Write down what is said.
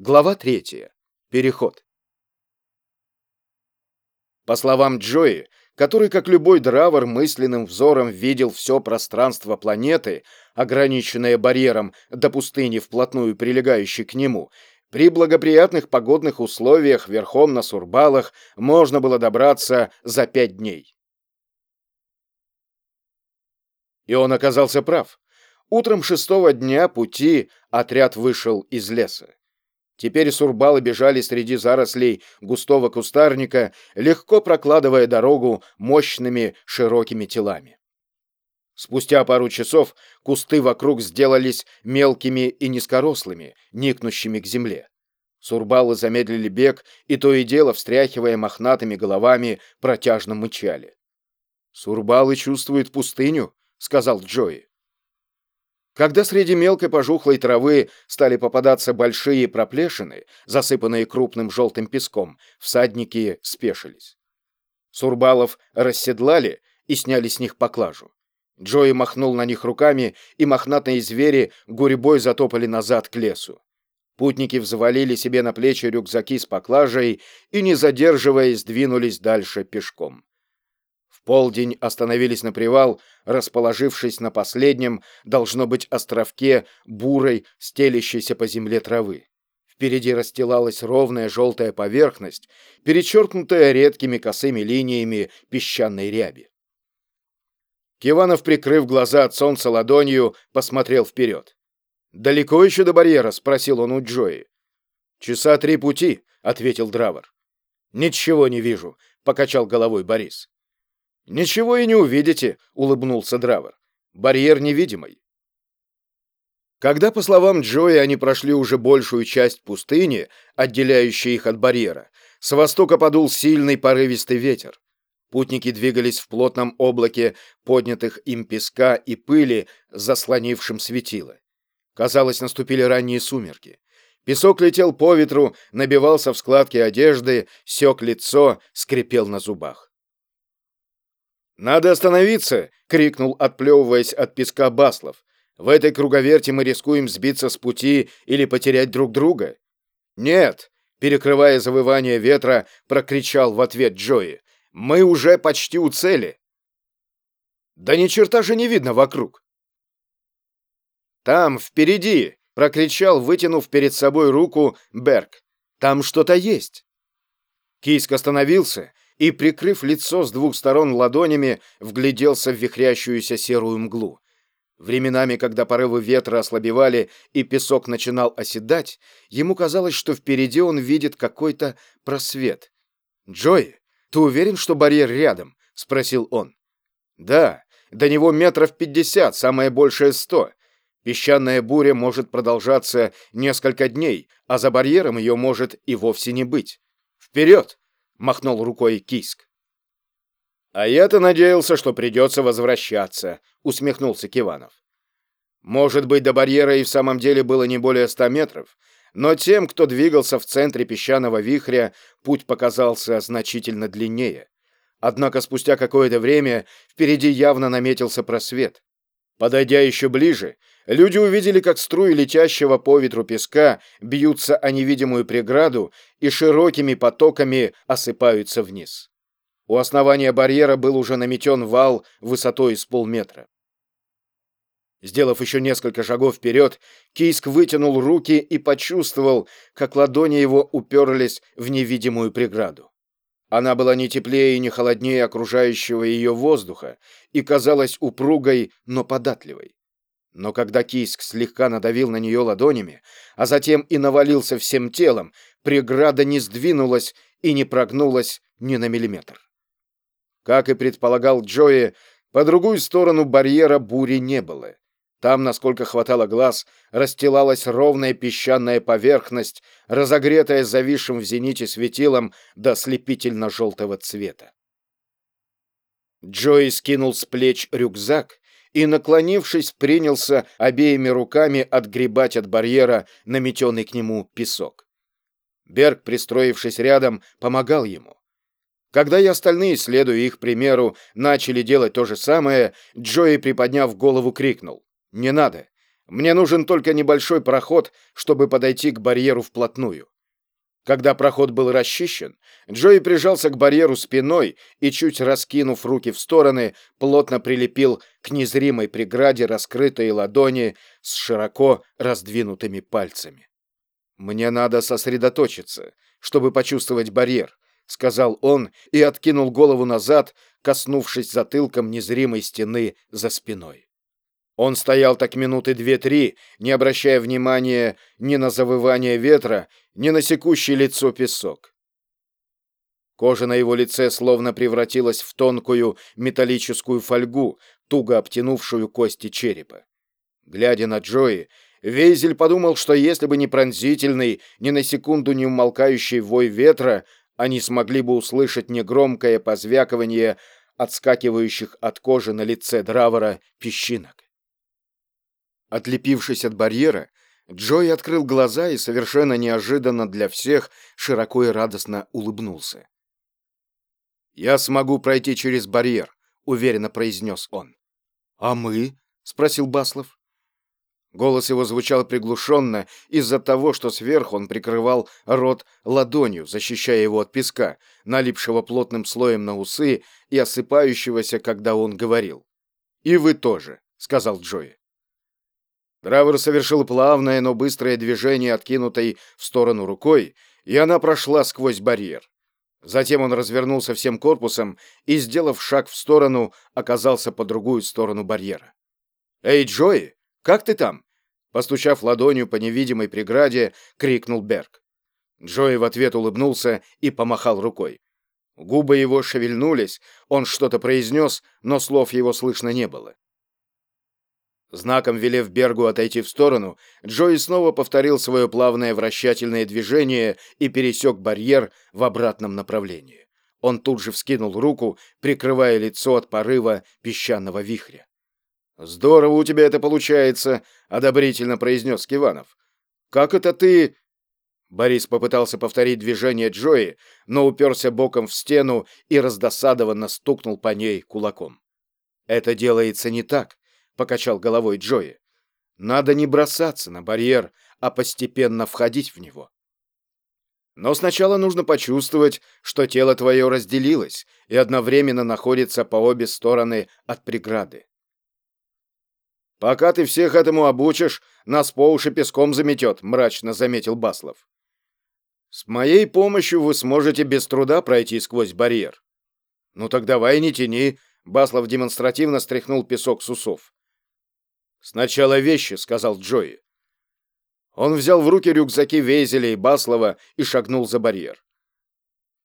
Глава третья. Переход. По словам Джои, который, как любой дравер, мысленным взором видел все пространство планеты, ограниченное барьером до пустыни, вплотную прилегающей к нему, при благоприятных погодных условиях верхом на Сурбалах можно было добраться за пять дней. И он оказался прав. Утром шестого дня пути отряд вышел из леса. Теперь сурбалы бежали среди зарослей густого кустарника, легко прокладывая дорогу мощными широкими телами. Спустя пару часов кусты вокруг сделались мелкими и низкорослыми, никнущими к земле. Сурбалы замедлили бег и то и дело, встряхивая мохнатыми головами, протяжно мычали. «Сурбалы чувствуют пустыню», — сказал Джои. Когда среди мелкой пожухлой травы стали попадаться большие проплешины, засыпанные крупным желтым песком, всадники спешились. Сурбалов расседлали и сняли с них поклажу. Джои махнул на них руками, и мохнатые звери гурьбой затопали назад к лесу. Путники взвалили себе на плечи рюкзаки с поклажей и, не задерживаясь, двинулись дальше пешком полдень остановились на привал, расположившись на последнем, должно быть, островке бурой, стелящейся по земле травы. Впереди расстилалась ровная желтая поверхность, перечеркнутая редкими косыми линиями песчаной ряби. Киванов, прикрыв глаза от солнца ладонью, посмотрел вперед. «Далеко еще до барьера?» — спросил он у Джои. «Часа три пути», — ответил Дравер. «Ничего не вижу», — покачал головой Борис. «Ничего и не увидите», — улыбнулся Дравер. «Барьер невидимый». Когда, по словам Джои, они прошли уже большую часть пустыни, отделяющей их от барьера, с востока подул сильный порывистый ветер. Путники двигались в плотном облаке поднятых им песка и пыли, заслонившим светило. Казалось, наступили ранние сумерки. Песок летел по ветру, набивался в складки одежды, сёк лицо, скрипел на зубах. «Надо остановиться!» — крикнул, отплевываясь от песка Баслов. «В этой круговерте мы рискуем сбиться с пути или потерять друг друга». «Нет!» — перекрывая завывание ветра, прокричал в ответ Джои. «Мы уже почти у цели!» «Да ни черта же не видно вокруг!» «Там, впереди!» — прокричал, вытянув перед собой руку Берг. «Там что-то есть!» Кийск остановился и, прикрыв лицо с двух сторон ладонями, вгляделся в вихрящуюся серую мглу. Временами, когда порывы ветра ослабевали и песок начинал оседать, ему казалось, что впереди он видит какой-то просвет. «Джой, ты уверен, что барьер рядом?» — спросил он. «Да, до него метров пятьдесят, самое большее сто. Песчаная буря может продолжаться несколько дней, а за барьером ее может и вовсе не быть. Вперед!» Махнул рукой Киск. А я-то надеялся, что придется возвращаться, усмехнулся Киванов. Может быть, до барьера и в самом деле было не более ста метров, но тем, кто двигался в центре песчаного вихря, путь показался значительно длиннее. Однако спустя какое-то время впереди явно наметился просвет. Подойдя еще ближе, люди увидели, как струи летящего по ветру песка бьются о невидимую преграду и широкими потоками осыпаются вниз. У основания барьера был уже наметен вал высотой с полметра. Сделав еще несколько шагов вперед, Кийск вытянул руки и почувствовал, как ладони его уперлись в невидимую преграду. Она была не теплее и не холоднее окружающего ее воздуха и казалась упругой, но податливой. Но когда Кийск слегка надавил на нее ладонями, а затем и навалился всем телом, преграда не сдвинулась и не прогнулась ни на миллиметр. Как и предполагал Джои, по другую сторону барьера бури не было. Там, насколько хватало глаз, расстилалась ровная песчаная поверхность, разогретая зависшим в зените светилом до слепительно-желтого цвета. Джои скинул с плеч рюкзак и, наклонившись, принялся обеими руками отгребать от барьера наметенный к нему песок. Берг, пристроившись рядом, помогал ему. Когда и остальные, следуя их примеру, начали делать то же самое, Джои, приподняв голову, крикнул. «Не надо! Мне нужен только небольшой проход, чтобы подойти к барьеру вплотную. Когда проход был расчищен, Джои прижался к барьеру спиной и, чуть раскинув руки в стороны, плотно прилепил к незримой преграде раскрытые ладони с широко раздвинутыми пальцами. «Мне надо сосредоточиться, чтобы почувствовать барьер», — сказал он и откинул голову назад, коснувшись затылком незримой стены за спиной. Он стоял так минуты две-три, не обращая внимания ни на завывание ветра, ни на секущий лицо песок. Кожа на его лице словно превратилась в тонкую металлическую фольгу, туго обтянувшую кости черепа. Глядя на Джои, Вейзель подумал, что если бы не пронзительный, ни на секунду не умолкающий вой ветра, они смогли бы услышать негромкое позвякивание отскакивающих от кожи на лице Дравора песчинок. Отлепившись от барьера, Джой открыл глаза и совершенно неожиданно для всех широко и радостно улыбнулся. «Я смогу пройти через барьер», — уверенно произнес он. «А мы?» — спросил Баслов. Голос его звучал приглушенно из-за того, что сверху он прикрывал рот ладонью, защищая его от песка, налипшего плотным слоем на усы и осыпающегося, когда он говорил. «И вы тоже», — сказал Джои. Травер совершил плавное, но быстрое движение, откинутой в сторону рукой, и она прошла сквозь барьер. Затем он развернулся всем корпусом и, сделав шаг в сторону, оказался по другую сторону барьера. «Эй, Джои, как ты там?» Постучав ладонью по невидимой преграде, крикнул Берг. Джои в ответ улыбнулся и помахал рукой. Губы его шевельнулись, он что-то произнес, но слов его слышно не было. Знаком велев Бергу отойти в сторону, Джои снова повторил свое плавное вращательное движение и пересек барьер в обратном направлении. Он тут же вскинул руку, прикрывая лицо от порыва песчаного вихря. «Здорово у тебя это получается», — одобрительно произнес Киванов. «Как это ты...» Борис попытался повторить движение Джои, но уперся боком в стену и раздосадованно стукнул по ней кулаком. «Это делается не так покачал головой Джои. Надо не бросаться на барьер, а постепенно входить в него. Но сначала нужно почувствовать, что тело твое разделилось и одновременно находится по обе стороны от преграды. «Пока ты всех этому обучишь, нас по уши песком заметет», — мрачно заметил Баслов. «С моей помощью вы сможете без труда пройти сквозь барьер». «Ну так давай не тяни», — Баслов демонстративно стряхнул песок с усов. «Сначала вещи», — сказал Джои. Он взял в руки рюкзаки Вейзеля и Баслова и шагнул за барьер.